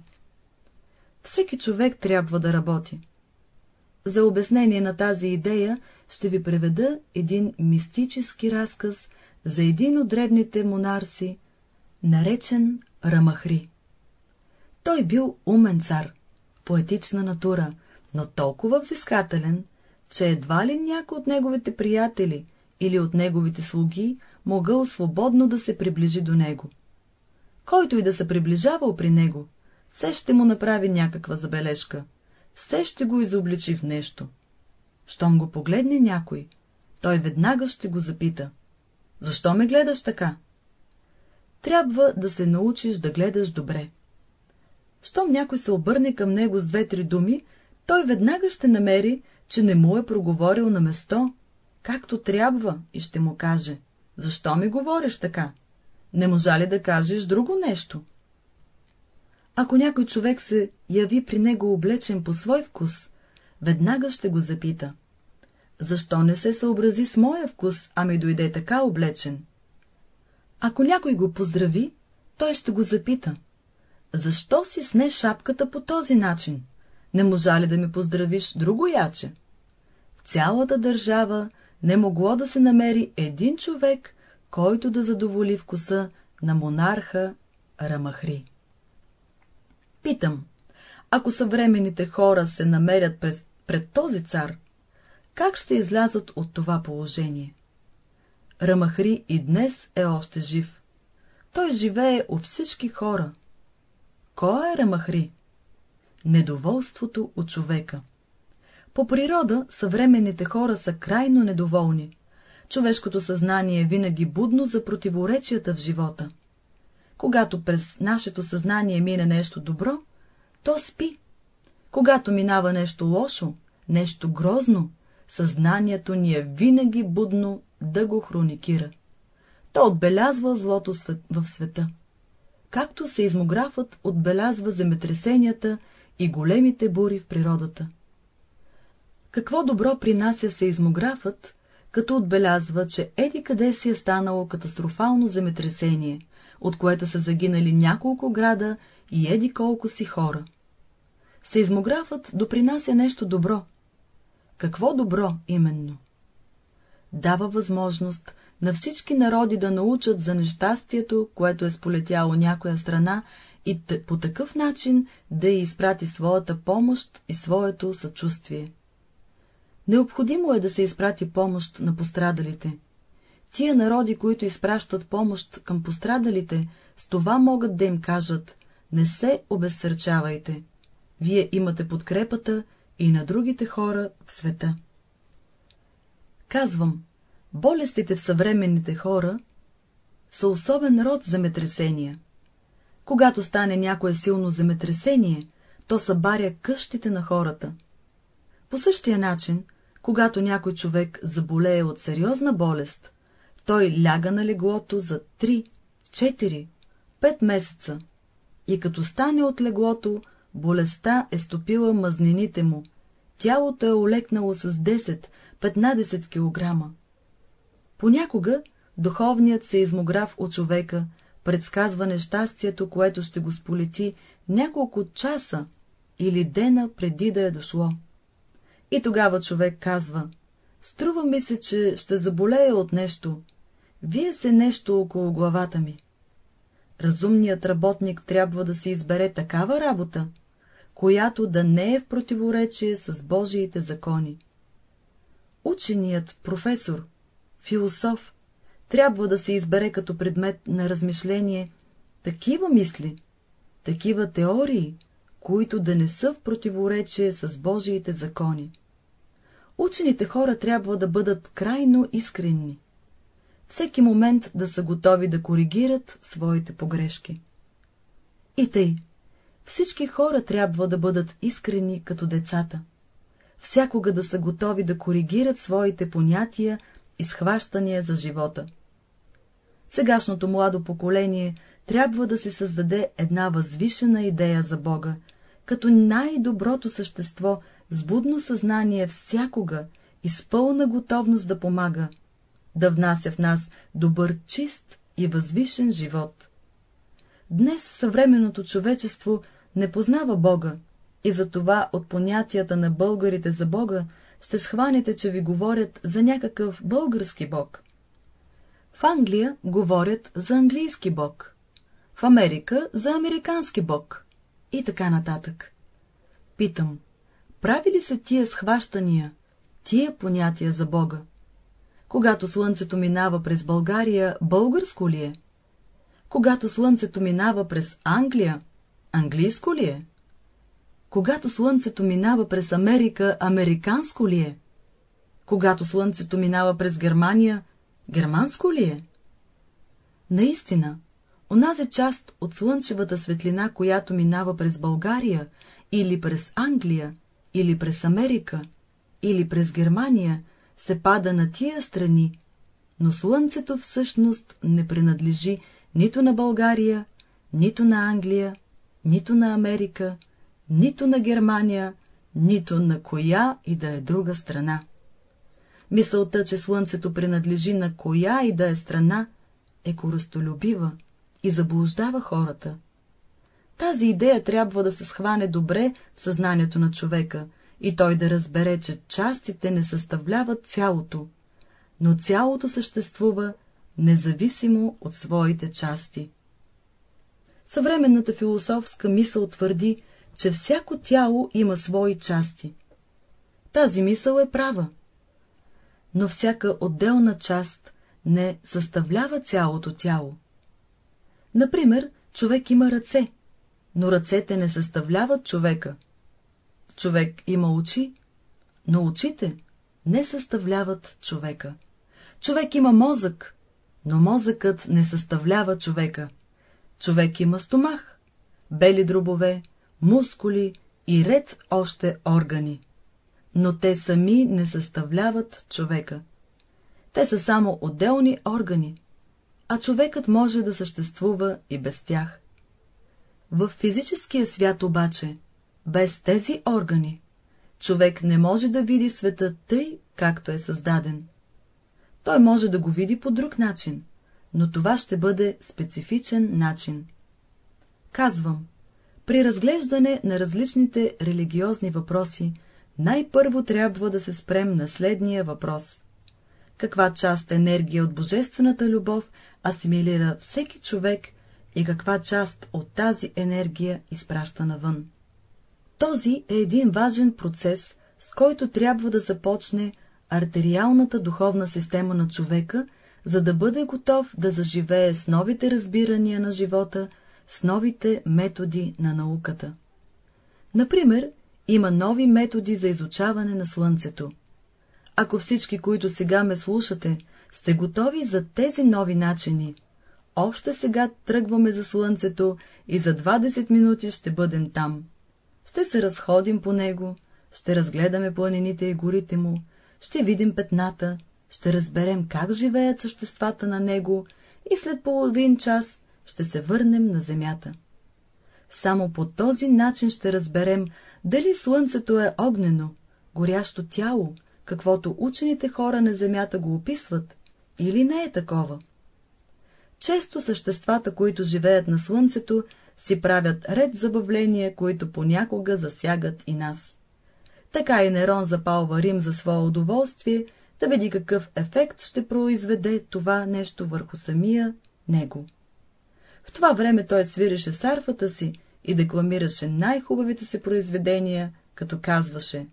Всеки човек трябва да работи. За обяснение на тази идея ще ви преведа един мистически разказ за един от древните монарси, наречен Рамахри. Той бил умен цар, поетична натура, но толкова взискателен, че едва ли някой от неговите приятели или от неговите слуги могъл свободно да се приближи до него. Който и да се приближавал при него, все ще му направи някаква забележка, все ще го изобличи в нещо. Щом го погледне някой, той веднага ще го запита. Защо ме гледаш така? Трябва да се научиш да гледаш добре. Щом някой се обърне към него с две-три думи, той веднага ще намери, че не му е проговорил на место, както трябва, и ще му каже, защо ми говориш така? Не можа ли да кажеш друго нещо? Ако някой човек се яви при него облечен по свой вкус, веднага ще го запита. Защо не се съобрази с моя вкус, а ми дойде така облечен? Ако някой го поздрави, той ще го запита. Защо си сне шапката по този начин? Не можа ли да ми поздравиш друго яче? В цялата държава не могло да се намери един човек, който да задоволи вкуса на монарха Рамахри. Питам, ако съвременните хора се намерят през, пред този цар, как ще излязат от това положение? Рамахри и днес е още жив. Той живее у всички хора. Кой е Рамахри? Недоволството от човека. По природа съвременните хора са крайно недоволни. Човешкото съзнание е винаги будно за противоречията в живота. Когато през нашето съзнание мине нещо добро, то спи. Когато минава нещо лошо, нещо грозно, съзнанието ни е винаги будно да го хроникира. То отбелязва злото в света. Както сейзмографът отбелязва земетресенията и големите бури в природата. Какво добро принася сейзмографът, като отбелязва, че еди къде си е станало катастрофално земетресение, от което са загинали няколко града и еди колко си хора. Сейзмографът допринася нещо добро. Какво добро именно? Дава възможност на всички народи да научат за нещастието, което е сполетяло някоя страна и по такъв начин да й изпрати своята помощ и своето съчувствие. Необходимо е да се изпрати помощ на пострадалите. Тия народи, които изпращат помощ към пострадалите, с това могат да им кажат — не се обезсърчавайте. Вие имате подкрепата и на другите хора в света. Казвам, болестите в съвременните хора са особен род земетресения. Когато стане някое силно земетресение, то събаря къщите на хората. По същия начин, когато някой човек заболее от сериозна болест, той ляга на леглото за 3, 4, 5 месеца и като стане от леглото, болестта е стопила мазнините му, тялото е олекнало с 10-15 кг. Понякога духовният сеизмограф от човека предсказва нещастието, което ще го сполети няколко часа или дена преди да е дошло. И тогава човек казва, струва ми се, че ще заболея от нещо, вие се нещо около главата ми. Разумният работник трябва да си избере такава работа, която да не е в противоречие с Божиите закони. Ученият професор, философ, трябва да се избере като предмет на размишление такива мисли, такива теории, които да не са в противоречие с Божиите закони. Учените хора трябва да бъдат крайно искренни, всеки момент да са готови да коригират своите погрешки. И тъй, всички хора трябва да бъдат искрени като децата, всякога да са готови да коригират своите понятия и за живота. Сегашното младо поколение трябва да се създаде една възвишена идея за Бога, като най-доброто същество с будно съзнание всякога и с пълна готовност да помага, да внася в нас добър, чист и възвишен живот. Днес съвременното човечество не познава Бога и затова от понятията на българите за Бога ще схванете, че ви говорят за някакъв български Бог. В Англия говорят за английски Бог, в Америка за американски Бог и така нататък. Питам, прави ли са тия схващания, тия понятия за Бога? Когато слънцето минава през България, българско ли е? Когато слънцето минава през Англия, английско ли е? Когато слънцето минава през Америка, американско ли е? Когато слънцето минава през Германия, германско ли е? Наистина, онази част от слънчевата светлина, която минава през България, или през Англия, или през Америка, или през Германия, се пада на тия страни, но слънцето всъщност не принадлежи нито на България, нито на Англия, нито на Америка, нито на Германия, нито на коя и да е друга страна. Мисълта, че Слънцето принадлежи на коя и да е страна, е коростолюбива и заблуждава хората. Тази идея трябва да се схване добре в съзнанието на човека и той да разбере, че частите не съставляват цялото, но цялото съществува независимо от своите части. Съвременната философска мисъл твърди, че всяко тяло има свои части. Тази мисъл е права. Но всяка отделна част не съставлява цялото тяло. Например, човек има ръце, но ръцете не съставляват човека. Човек има очи, но очите не съставляват човека. Човек има мозък, но мозъкът не съставлява човека. Човек има стомах, бели дробове, мускули и ред още органи. Но те сами не съставляват човека. Те са само отделни органи, а човекът може да съществува и без тях. В физическия свят обаче, без тези органи, човек не може да види света тъй, както е създаден. Той може да го види по друг начин, но това ще бъде специфичен начин. Казвам, при разглеждане на различните религиозни въпроси, най-първо трябва да се спрем на следния въпрос. Каква част енергия от божествената любов асимилира всеки човек и каква част от тази енергия изпраща навън? Този е един важен процес, с който трябва да започне артериалната духовна система на човека, за да бъде готов да заживее с новите разбирания на живота, с новите методи на науката. Например, има нови методи за изучаване на Слънцето. Ако всички, които сега ме слушате, сте готови за тези нови начини, още сега тръгваме за Слънцето и за 20 минути ще бъдем там. Ще се разходим по него, ще разгледаме планините и горите му, ще видим петната, ще разберем как живеят съществата на него и след половин час ще се върнем на земята. Само по този начин ще разберем, дали слънцето е огнено, горящо тяло, каквото учените хора на земята го описват, или не е такова. Често съществата, които живеят на слънцето, си правят ред забавления, които понякога засягат и нас. Така и Нерон запалва Рим за свое удоволствие, да види какъв ефект ще произведе това нещо върху самия него. В това време той свиреше сарфата си и декламираше най-хубавите си произведения, като казваше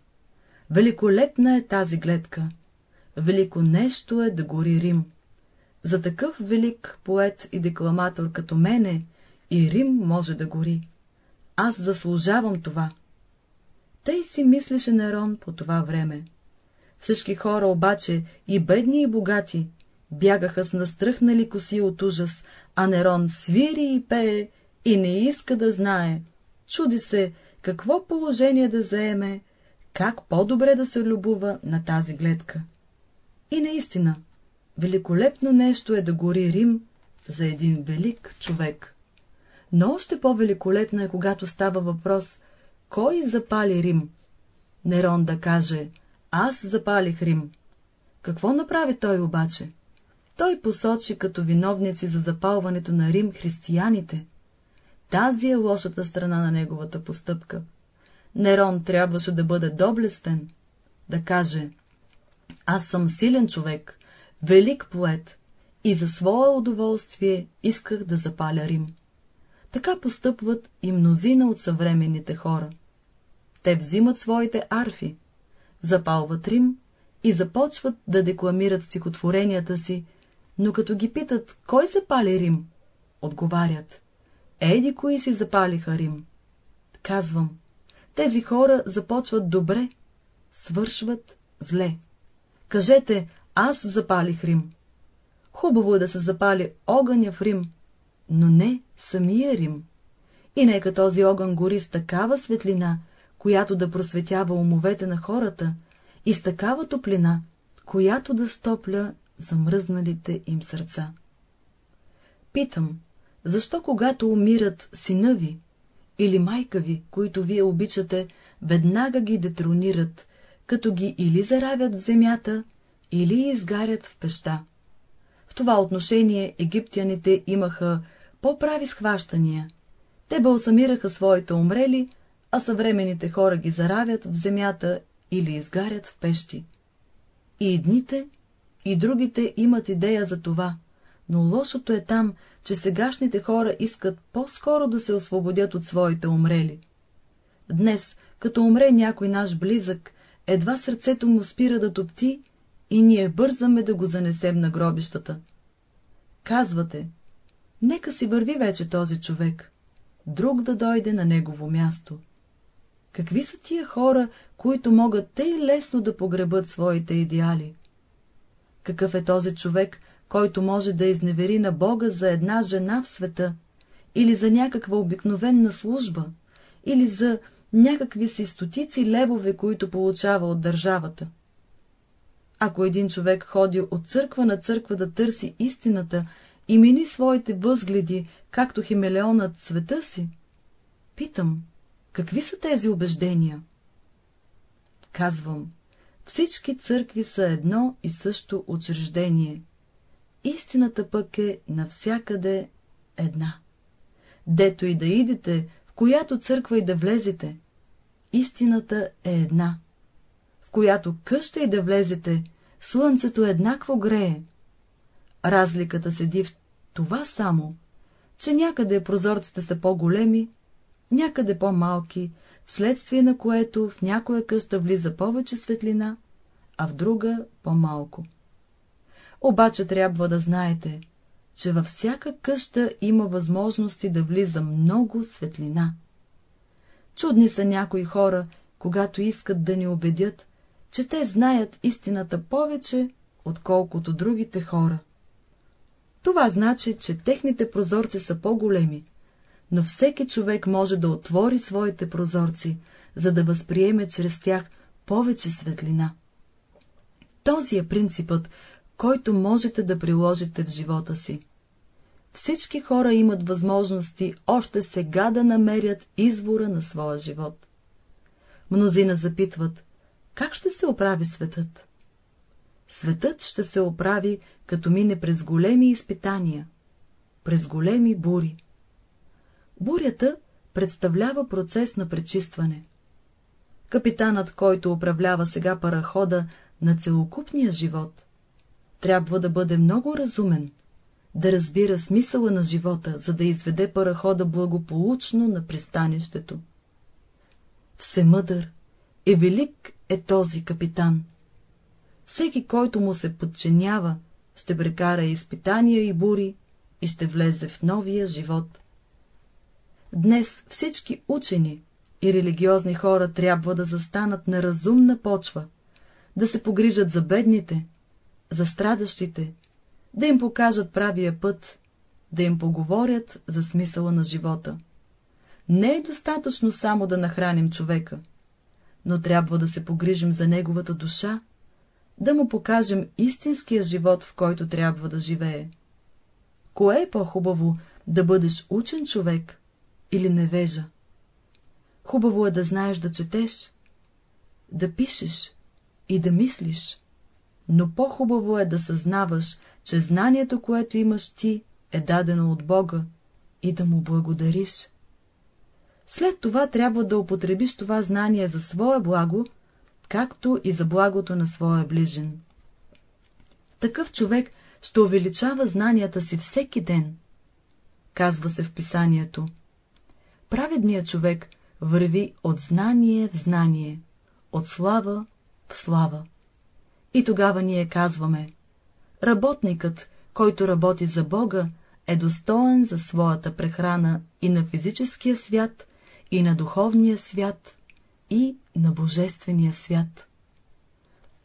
Великолепна е тази гледка, велико нещо е да гори Рим. За такъв велик поет и декламатор като мене и Рим може да гори. Аз заслужавам това. Тъй си мислеше Нерон по това време. Всички хора обаче, и бедни и богати, бягаха с настръхнали коси от ужас, а Нерон свири и пее и не иска да знае. Чуди се, какво положение да заеме, как по-добре да се любува на тази гледка. И наистина, великолепно нещо е да гори Рим за един велик човек. Но още по-великолепно е, когато става въпрос, кой запали Рим. Нерон да каже, аз запалих Рим. Какво направи той обаче? Той посочи като виновници за запалването на Рим християните. Тази е лошата страна на неговата постъпка. Нерон трябваше да бъде доблестен, да каже Аз съм силен човек, велик поет, и за свое удоволствие исках да запаля Рим. Така постъпват и мнозина от съвременните хора. Те взимат своите арфи, запалват Рим и започват да декламират стихотворенията си, но като ги питат, кой запали Рим, отговарят, еди кои си запалиха Рим. Казвам, тези хора започват добре, свършват зле. Кажете, аз запалих Рим. Хубаво е да се запали огъня в Рим, но не самия Рим. И нека този огън гори с такава светлина, която да просветява умовете на хората, и с такава топлина, която да стопля замръзналите им сърца. Питам, защо когато умират сина ви, или майка ви, които вие обичате, веднага ги детронират, като ги или заравят в земята, или изгарят в пеща. В това отношение египтяните имаха по-прави схващания. Те балсамираха своите умрели, а съвременните хора ги заравят в земята или изгарят в пещи. И едните, и другите имат идея за това, но лошото е там, че сегашните хора искат по-скоро да се освободят от своите умрели. Днес, като умре някой наш близък, едва сърцето му спира да топти и ние бързаме да го занесем на гробищата. Казвате, нека си върви вече този човек, друг да дойде на негово място. Какви са тия хора, които могат тъй лесно да погребат своите идеали? Какъв е този човек, който може да изневери на Бога за една жена в света, или за някаква обикновенна служба, или за някакви си стотици левове, които получава от държавата? Ако един човек ходи от църква на църква да търси истината и мини своите възгледи, както химелеонът света си, питам, какви са тези убеждения? Казвам, всички църкви са едно и също учреждение. Истината пък е навсякъде една. Дето и да идете, в която църква и да влезете, истината е една. В която къща и да влезете, слънцето еднакво грее. Разликата седи в това само, че някъде прозорците са по-големи, някъде по-малки, вследствие на което в някоя къща влиза повече светлина, а в друга по-малко. Обаче трябва да знаете, че във всяка къща има възможности да влиза много светлина. Чудни са някои хора, когато искат да ни убедят, че те знаят истината повече, отколкото другите хора. Това значи, че техните прозорци са по-големи, но всеки човек може да отвори своите прозорци, за да възприеме чрез тях повече светлина. Този е принципът, който можете да приложите в живота си. Всички хора имат възможности още сега да намерят извора на своя живот. Мнозина запитват, как ще се оправи светът? Светът ще се оправи, като мине през големи изпитания, през големи бури. Бурята представлява процес на пречистване. Капитанът, който управлява сега парахода на целокупния живот, трябва да бъде много разумен, да разбира смисъла на живота, за да изведе парахода благополучно на пристанището. Всемъдър и велик е този капитан. Всеки, който му се подчинява, ще прекара изпитания и бури и ще влезе в новия живот. Днес всички учени и религиозни хора трябва да застанат на разумна почва, да се погрижат за бедните, за страдащите, да им покажат правия път, да им поговорят за смисъла на живота. Не е достатъчно само да нахраним човека, но трябва да се погрижим за неговата душа, да му покажем истинския живот, в който трябва да живее. Кое е по-хубаво, да бъдеш учен човек или невежа? Хубаво е да знаеш да четеш, да пишеш и да мислиш, но по-хубаво е да съзнаваш, че знанието, което имаш ти, е дадено от Бога и да му благодариш. След това трябва да употребиш това знание за свое благо, както и за благото на своя ближен. Такъв човек ще увеличава знанията си всеки ден. Казва се в писанието. Праведният човек върви от знание в знание, от слава в слава. И тогава ние казваме, работникът, който работи за Бога, е достоен за своята прехрана и на физическия свят, и на духовния свят, и на божествения свят.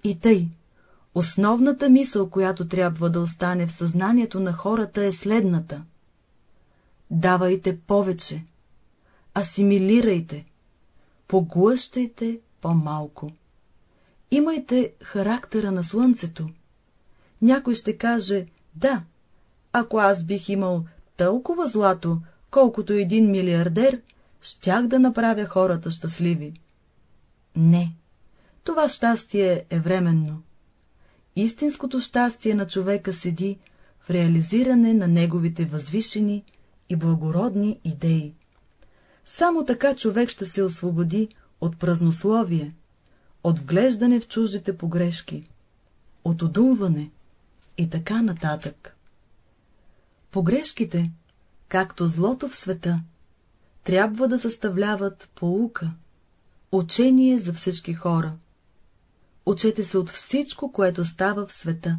И тъй, основната мисъл, която трябва да остане в съзнанието на хората е следната. Давайте повече, асимилирайте, поглъщайте по-малко. Имайте характера на слънцето. Някой ще каже, да, ако аз бих имал толкова злато, колкото един милиардер, щях да направя хората щастливи. Не, това щастие е временно. Истинското щастие на човека седи в реализиране на неговите възвишени и благородни идеи. Само така човек ще се освободи от празнословие, от вглеждане в чуждите погрешки, от удумване и така нататък. Погрешките, както злото в света, трябва да съставляват поука, учение за всички хора. Учете се от всичко, което става в света.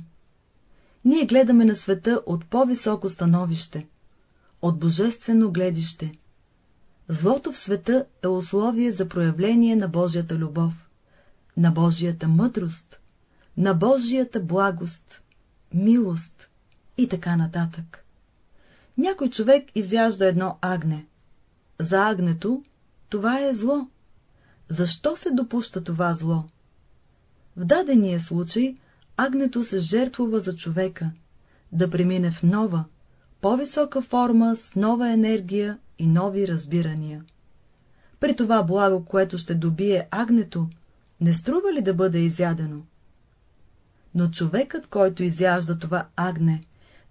Ние гледаме на света от по-високо становище, от божествено гледище. Злото в света е условие за проявление на Божията любов, на Божията мъдрост, на Божията благост, милост и така нататък. Някой човек изяжда едно агне. За агнето това е зло. Защо се допуща това зло? В дадения случай агнето се жертвува за човека, да премине в нова, по-висока форма с нова енергия и нови разбирания. При това благо, което ще добие агнето, не струва ли да бъде изядено? Но човекът, който изяжда това агне,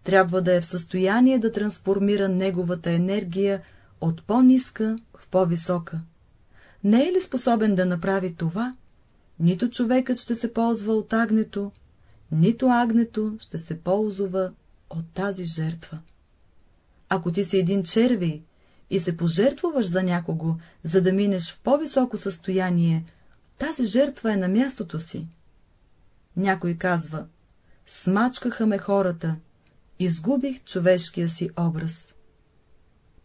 трябва да е в състояние да трансформира неговата енергия от по-ниска в по-висока. Не е ли способен да направи това, нито човекът ще се ползва от агнето, нито агнето ще се ползва от тази жертва. Ако ти си един червей и се пожертвуваш за някого, за да минеш в по-високо състояние, тази жертва е на мястото си. Някой казва, смачкаха ме хората, изгубих човешкия си образ.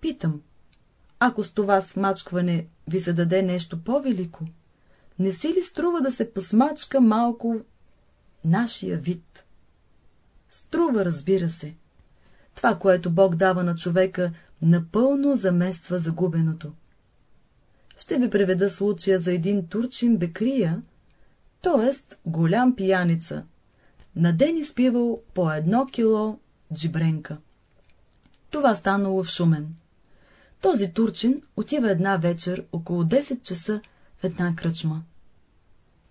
Питам, ако с това смачкване ви се даде нещо по-велико, не си ли струва да се посмачка малко нашия вид? Струва, разбира се. Това, което Бог дава на човека, напълно замества загубеното. Ще ви преведа случая за един турчин бекрия, т.е. голям пияница. На ден изпивал по едно кило джибренка. Това станало в Шумен. Този турчин отива една вечер около 10 часа в една кръчма.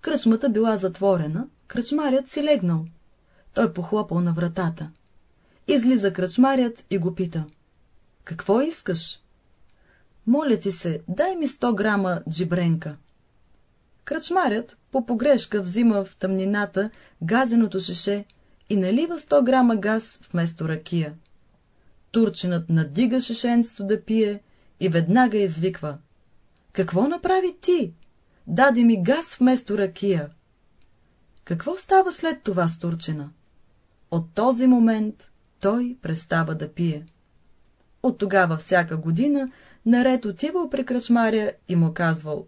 Кръчмата била затворена, кръчмарят си легнал. Той похлопал на вратата. Излиза кръчмарят и го пита. Какво искаш? Моля ти се, дай ми 100 грама джибренка. Кръчмарят по погрешка взима в тъмнината газеното шеше и налива 100 грама газ вместо ракия. Турчинът надига шешенцето да пие и веднага извиква. Какво направи ти? Даде ми газ вместо ракия. Какво става след това с турчина? От този момент той престава да пие. От тогава всяка година наред отивал при кръчмаря и му казвал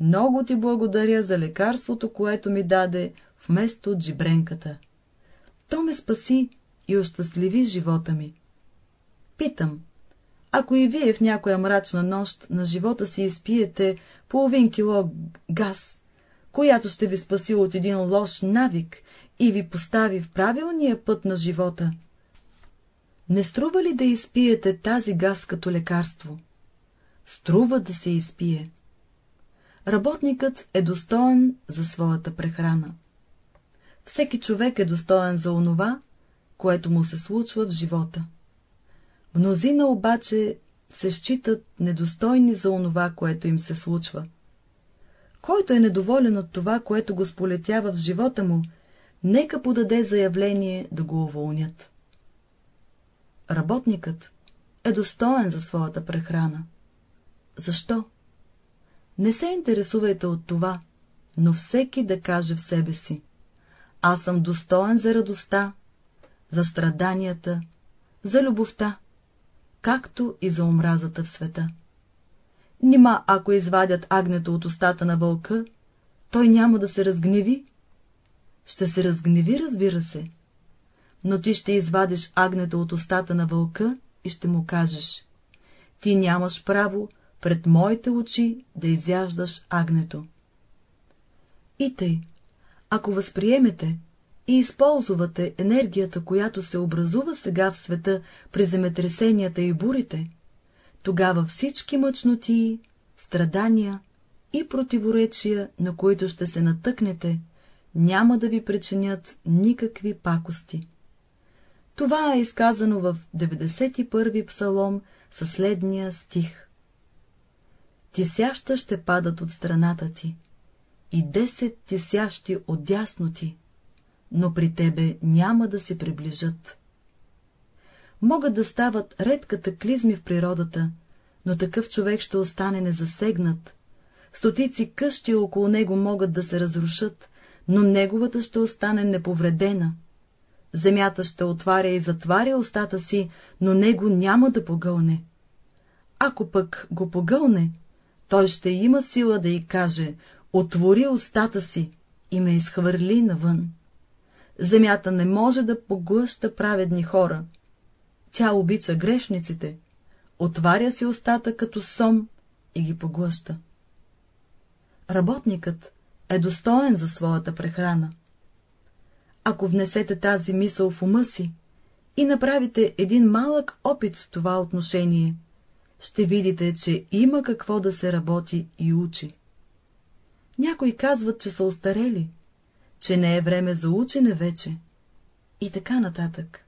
Много ти благодаря за лекарството, което ми даде вместо джибренката. То ме спаси и ощастливи живота ми. Питам, ако и вие в някоя мрачна нощ на живота си изпиете половин кило газ, която ще ви спаси от един лош навик и ви постави в правилния път на живота, не струва ли да изпиете тази газ като лекарство? Струва да се изпие. Работникът е достоен за своята прехрана. Всеки човек е достоен за онова, което му се случва в живота. Мнозина обаче се считат недостойни за онова, което им се случва. Който е недоволен от това, което го сполетява в живота му, нека подаде заявление да го уволнят. Работникът е достоен за своята прехрана. Защо? Не се интересувайте от това, но всеки да каже в себе си. Аз съм достоен за радостта, за страданията, за любовта, както и за омразата в света. Нима, ако извадят агнето от устата на вълка, той няма да се разгневи? Ще се разгневи, разбира се. Но ти ще извадиш агнето от устата на вълка и ще му кажеш. Ти нямаш право пред моите очи да изяждаш агнето. И тъй, ако възприемете и използвате енергията, която се образува сега в света при земетресенията и бурите, тогава всички мъчноти, страдания и противоречия, на които ще се натъкнете, няма да ви причинят никакви пакости. Това е изказано в 91-ви псалом със следния стих. Тисяща ще падат от страната ти и десет тисящи от дясно ти, но при тебе няма да се приближат. Могат да стават ред катаклизми в природата, но такъв човек ще остане незасегнат. Стотици къщи около него могат да се разрушат, но неговата ще остане неповредена. Земята ще отваря и затваря устата си, но него няма да погълне. Ако пък го погълне, той ще има сила да й каже, отвори устата си и ме изхвърли навън. Земята не може да поглъща праведни хора. Тя обича грешниците, отваря си устата като сом и ги поглъща. Работникът е достоен за своята прехрана. Ако внесете тази мисъл в ума си и направите един малък опит в това отношение, ще видите, че има какво да се работи и учи. Някои казват, че са остарели, че не е време за учене вече и така нататък.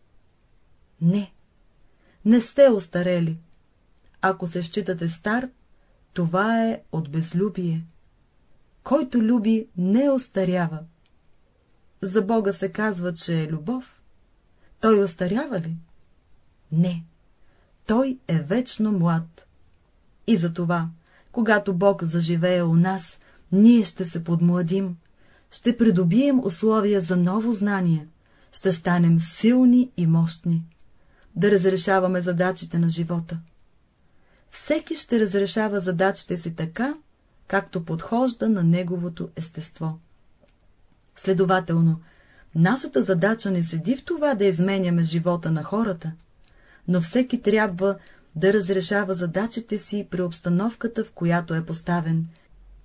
Не, не сте остарели. Ако се считате стар, това е от безлюбие. Който люби, не остарява. За Бога се казва, че е любов. Той остарява ли? Не. Той е вечно млад. И за това, когато Бог заживее у нас, ние ще се подмладим, ще придобием условия за ново знание, ще станем силни и мощни, да разрешаваме задачите на живота. Всеки ще разрешава задачите си така, както подхожда на неговото естество. Следователно, нашата задача не седи в това да изменяме живота на хората, но всеки трябва да разрешава задачите си при обстановката, в която е поставен,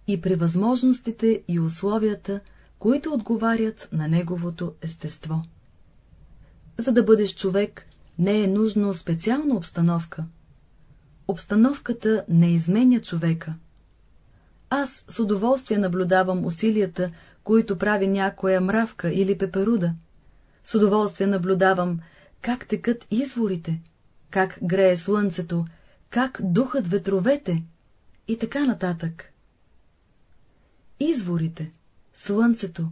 и при възможностите и условията, които отговарят на неговото естество. За да бъдеш човек, не е нужно специална обстановка. Обстановката не изменя човека. Аз с удоволствие наблюдавам усилията, които прави някоя мравка или пеперуда. С удоволствие наблюдавам, как текат изворите, как грее слънцето, как духат ветровете и така нататък. Изворите, слънцето,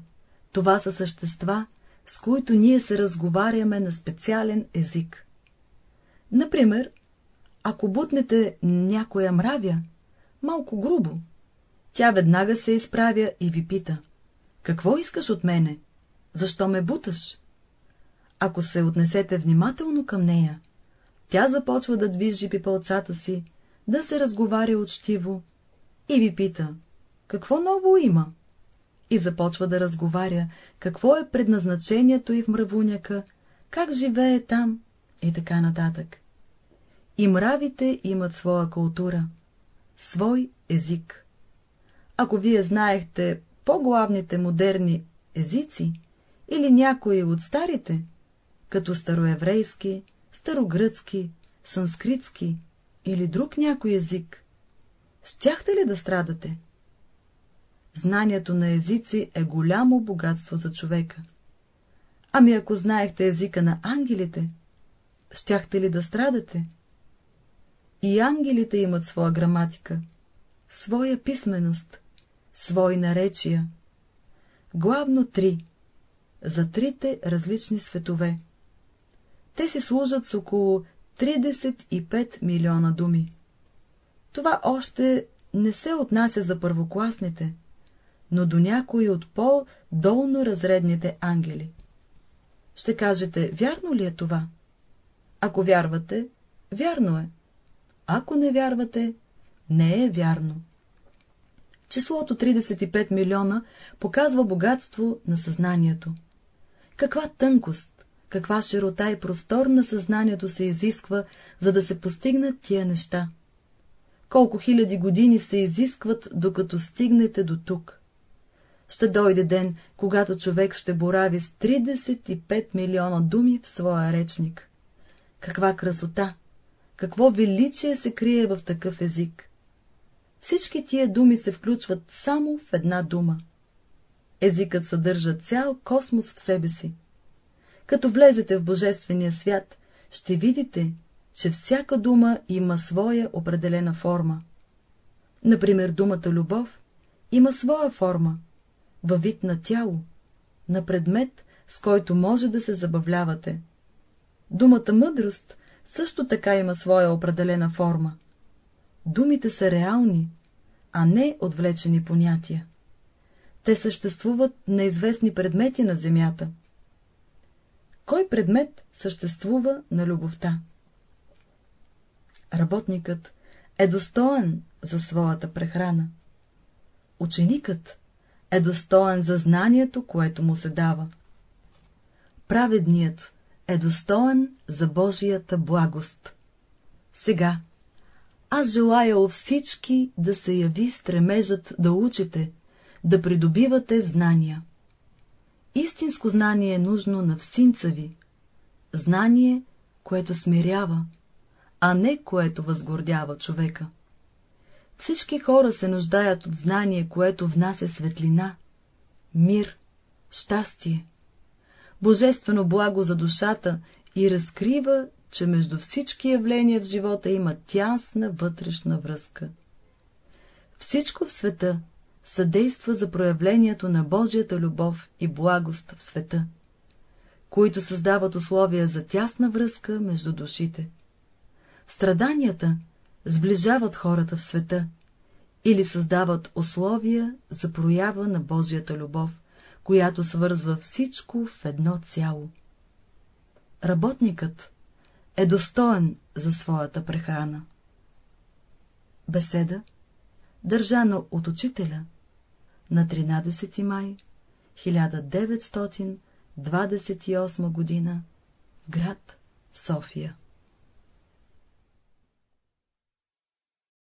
това са същества, с които ние се разговаряме на специален език. Например, ако бутнете някоя мравя, малко грубо, тя веднага се изправя и ви пита. Какво искаш от мене? Защо ме буташ? Ако се отнесете внимателно към нея, тя започва да движи пипалцата си, да се разговаря учтиво и ви пита, какво ново има? И започва да разговаря, какво е предназначението и в мравуняка, как живее там и така нататък. И мравите имат своя култура, свой език. Ако вие знаехте по-главните модерни езици или някои от старите, като староеврейски, старогръцки, санскритски или друг някой език, щяхте ли да страдате? Знанието на езици е голямо богатство за човека. Ами ако знаехте езика на ангелите, щяхте ли да страдате? И ангелите имат своя граматика, своя писменост, свои наречия. Главно три, за трите различни светове. Те си служат с около 35 милиона думи. Това още не се отнася за първокласните, но до някои от по-долно разредните ангели. Ще кажете, вярно ли е това? Ако вярвате, вярно е. Ако не вярвате, не е вярно. Числото 35 милиона показва богатство на съзнанието. Каква тънкост, каква широта и простор на съзнанието се изисква, за да се постигнат тия неща. Колко хиляди години се изискват, докато стигнете до тук. Ще дойде ден, когато човек ще борави с 35 милиона думи в своя речник. Каква красота, какво величие се крие в такъв език. Всички тия думи се включват само в една дума. Езикът съдържа цял космос в себе си. Като влезете в Божествения свят, ще видите, че всяка дума има своя определена форма. Например, думата любов има своя форма, във вид на тяло, на предмет, с който може да се забавлявате. Думата мъдрост също така има своя определена форма. Думите са реални, а не отвлечени понятия. Те съществуват на известни предмети на земята. Кой предмет съществува на любовта? Работникът е достоен за своята прехрана. Ученикът е достоен за знанието, което му се дава. Праведният е достоен за Божията благост. Сега, аз желая у всички да се яви стремежът да учите, да придобивате знания. Истинско знание е нужно на всинца ви, знание, което смирява, а не което възгордява човека. Всички хора се нуждаят от знание, което внася светлина, мир, щастие, божествено благо за душата и разкрива, че между всички явления в живота има тясна вътрешна връзка. Всичко в света съдейства за проявлението на Божията любов и благост в света, които създават условия за тясна връзка между душите. Страданията сближават хората в света или създават условия за проява на Божията любов, която свързва всичко в едно цяло. Работникът е достоен за своята прехрана. Беседа, държана от учителя на 13 май 1928 година в град София